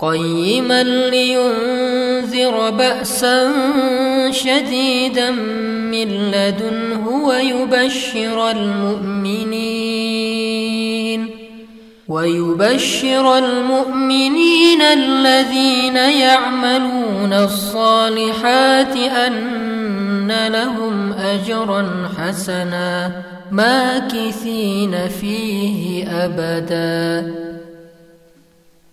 قيما لينذر بأسا شديدا من لدنه ويبشر المؤمنين ويبشر المؤمنين الذين يعملون الصالحات أن لهم أجرا حسنا ماكثين فيه أبدا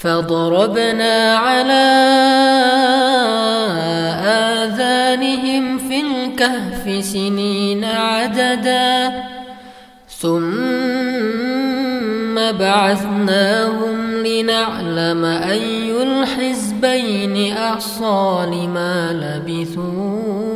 فضربنا على آذانهم في الكهف سنين عددا. ثم بعثناهم لنعلم أي الحزبين أحصى لما لبثوا.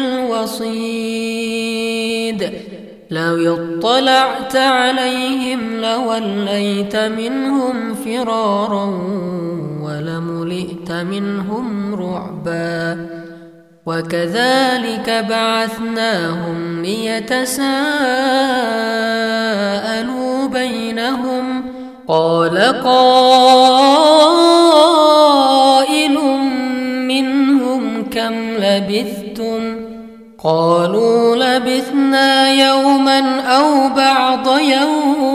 بالوصيد لو اطلعت عليهم لوليت منهم فرارا ولملئت منهم رعبا. وكذلك بعثناهم ليتساءلوا بينهم. قال قائل قالوا لبثنا يوما أو بعض يوم.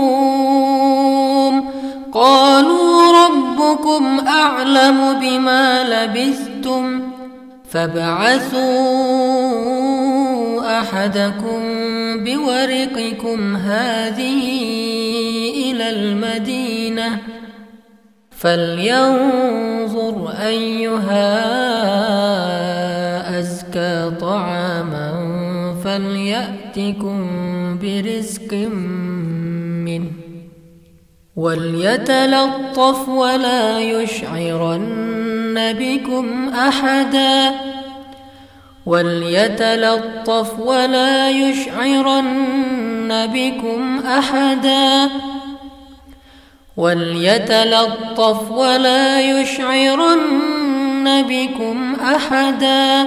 قالوا ربكم أعلم بما لبثتم فابعثوا أحدكم بورقكم هذه إلى المدينة فلينظر أيها طعاما فليأتكم برزق منه وليتلطف ولا يشعرن بكم أحدا وليتلطف ولا يشعرن بكم أحدا وليتلطف ولا يشعرن بكم أحدا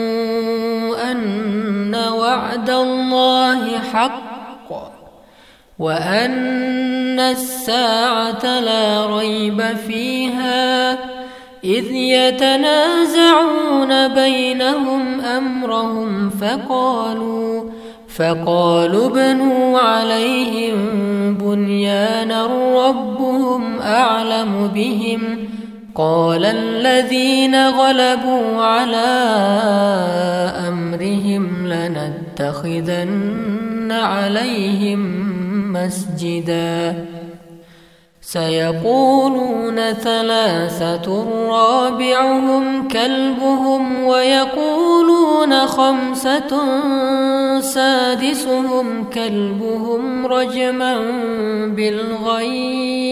وعد الله حق وأن الساعة لا ريب فيها إذ يتنازعون بينهم أمرهم فقالوا فقالوا ابنوا عليهم بنيانا ربهم أعلم بهم قال الذين غلبوا على أمرهم لنتخذن عليهم مسجدا. سيقولون ثلاثة رابعهم كلبهم ويقولون خمسة سادسهم كلبهم رجما بالغيب.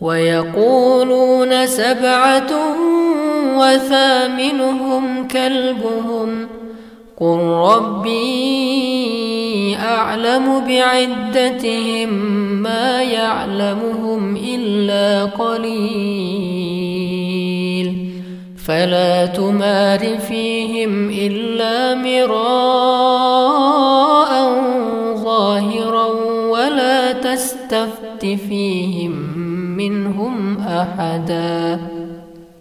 ويقولون سبعة وثامنهم كلبهم قل ربي أعلم بعدتهم ما يعلمهم إلا قليل فلا تمار فيهم إلا مراء ظاهرا ولا تستفت فيهم منهم أحدا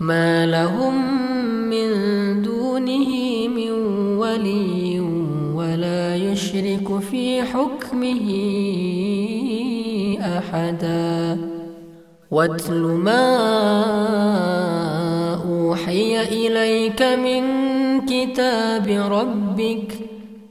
ما لهم من دونه من ولي ولا يشرك في حكمه أحدا. واتل ما أوحي إليك من كتاب ربك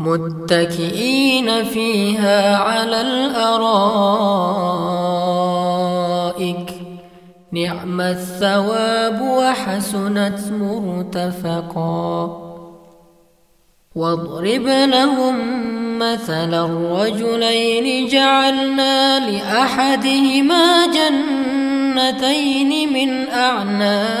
متكئين فيها على الأرائك. نعم الثواب وحسنت مرتفقا. واضرب لهم مثلا الرجلين جعلنا لأحدهما جنتين من أعناب.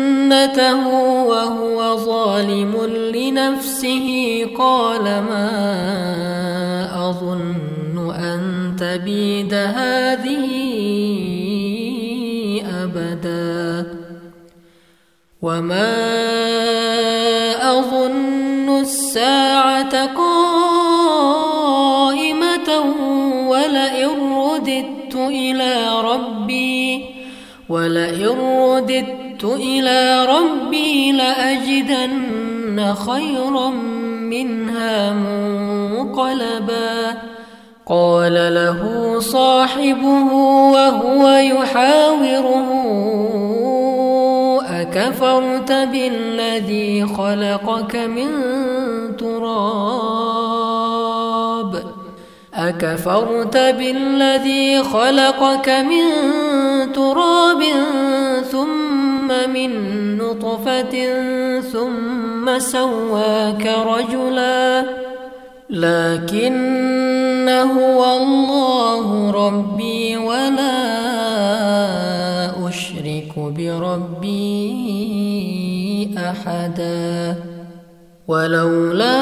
جنته وهو ظالم لنفسه قال ما أظن أن تبيد هذه أبدا وما أظن الساعة قائمة ولئن رددت إلى ربي ولئن رددت إلى ربي لأجدن خيرا منها منقلبا. قال له صاحبه وهو يحاوره أكفرت بالذي خلقك من تراب؟ أكفرت بالذي خلقك من تراب؟ من نطفة ثم سواك رجلا لكن هو الله ربي ولا أشرك بربي أحدا ولولا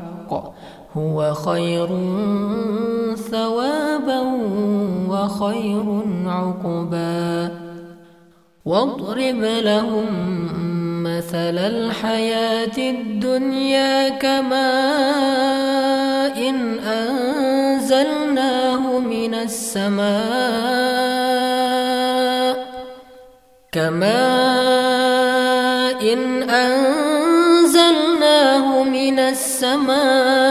هو خير ثوابا وخير عقبا. واضرب لهم مثل الحياة الدنيا كماء إن أنزلناه من السماء كماء إن أنزلناه من السماء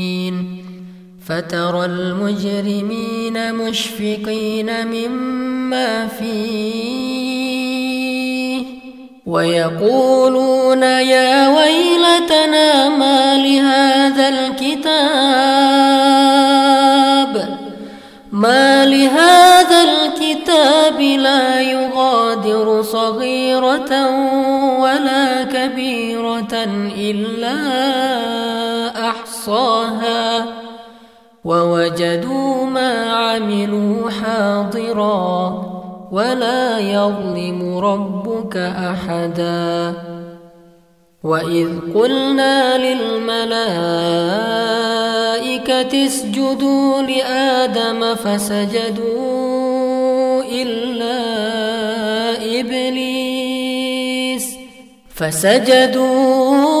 فترى المجرمين مشفقين مما فيه ويقولون يا ويلتنا ما لهذا الكتاب ما لهذا الكتاب لا يغادر صغيرة ولا كبيرة إلا أحصاها ووجدوا ما عملوا حاضرا ولا يظلم ربك أحدا. وإذ قلنا للملائكة اسجدوا لآدم فسجدوا إلا إبليس فسجدوا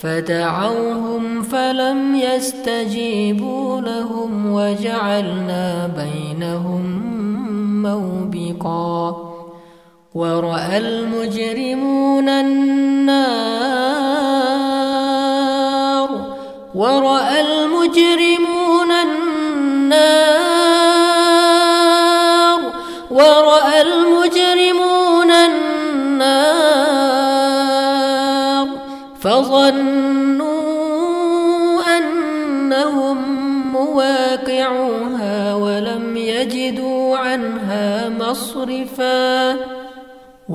فدعوهم فلم يستجيبوا لهم وجعلنا بينهم موبقا ورأى المجرمون النار ورأى المجرمون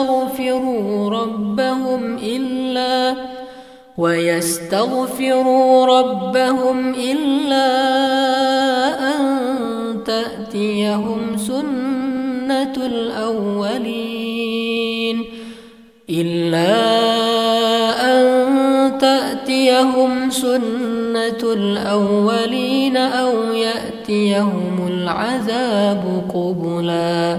ويستغفروا ربهم إلا ويستغفروا ربهم إلا أن تأتيهم سنة الأولين إلا أن تأتيهم سنة الأولين أو يأتيهم العذاب قبلا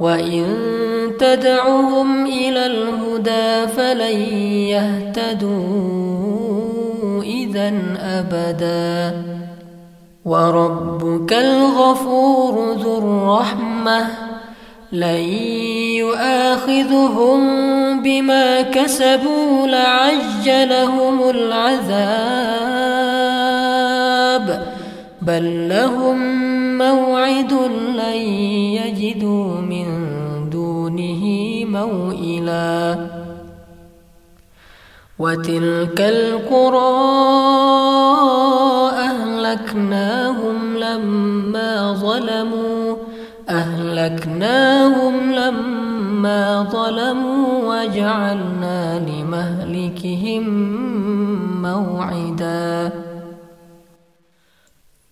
وإن تدعهم إلى الهدى فلن يهتدوا إذا أبدا وربك الغفور ذو الرحمه لن يؤاخذهم بما كسبوا لعجلهم العذاب بل لهم موعد لن يجدوا موئلا. وتلك القرى أهلكناهم لما ظلموا أهلكناهم لما ما ظلموا وجعلنا لمهلكهم موعدا.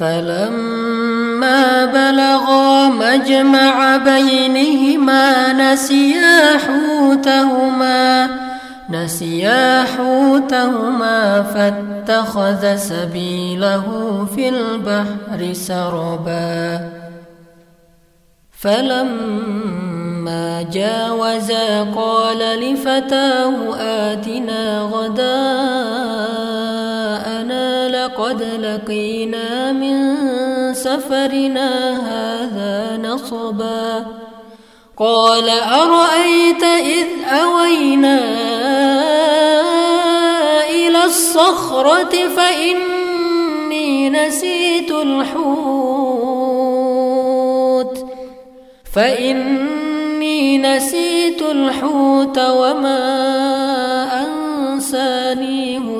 فلما بلغا مجمع بينهما نسيا حوتهما نسيا حوتهما فاتخذ سبيله في البحر سربا. فلما جاوزا قال لفتاه آتنا غداءنا لقد لقينا من سفرنا هذا نصبا. قال أرأيت إذ أوينا إلى الصخرة فإني نسيت الحوت. فإني نسيت الحوت وما أنسانيه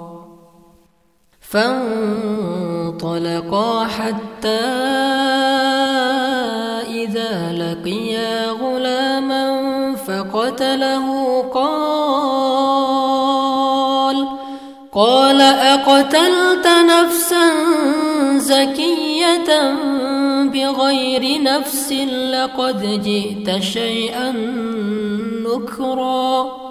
فانطلقا حتى إذا لقيا غلاما فقتله قال قال أقتلت نفسا زكية بغير نفس لقد جئت شيئا نكرا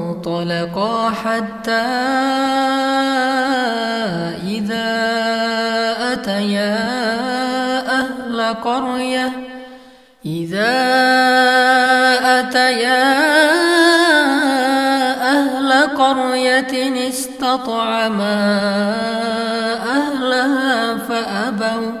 مطلقا حتى إذا أتيا أهل قرية. إذا أتيا أهل قرية استطعما أهلها فأبوا.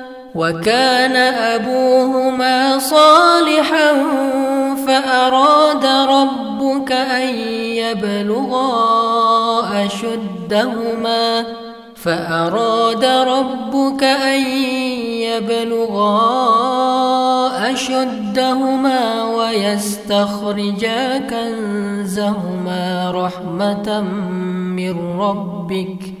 وكان أبوهما صالحا فأراد ربك أن يبلغا أشدهما فأراد ربك أن يبلغا أشدهما ويستخرجا كنزهما رحمة من ربك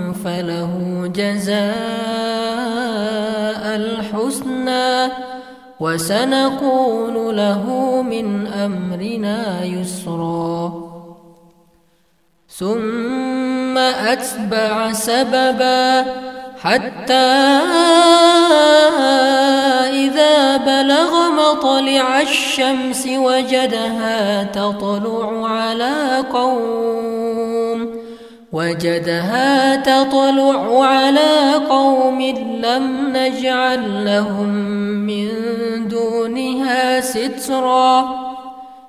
فله جزاء الحسنى وسنقول له من أمرنا يسرا. ثم أتبع سببا حتى إذا بلغ مطلع الشمس وجدها تطلع على قوم وجدها تطلع على قوم لم نجعل لهم من دونها سترا.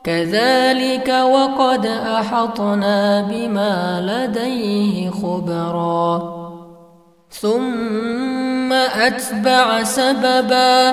كذلك وقد أحطنا بما لديه خبرا. ثم أتبع سببا.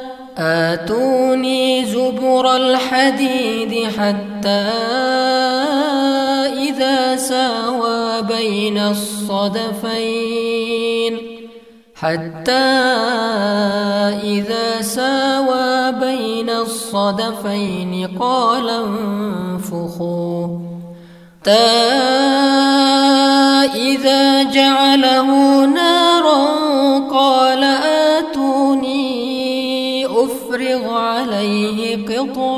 آتوني زبر الحديد حتى إذا ساوى بين الصدفين. حتى إذا ساوى بين الصدفين قال انفخوا. حتى إذا جعله نارا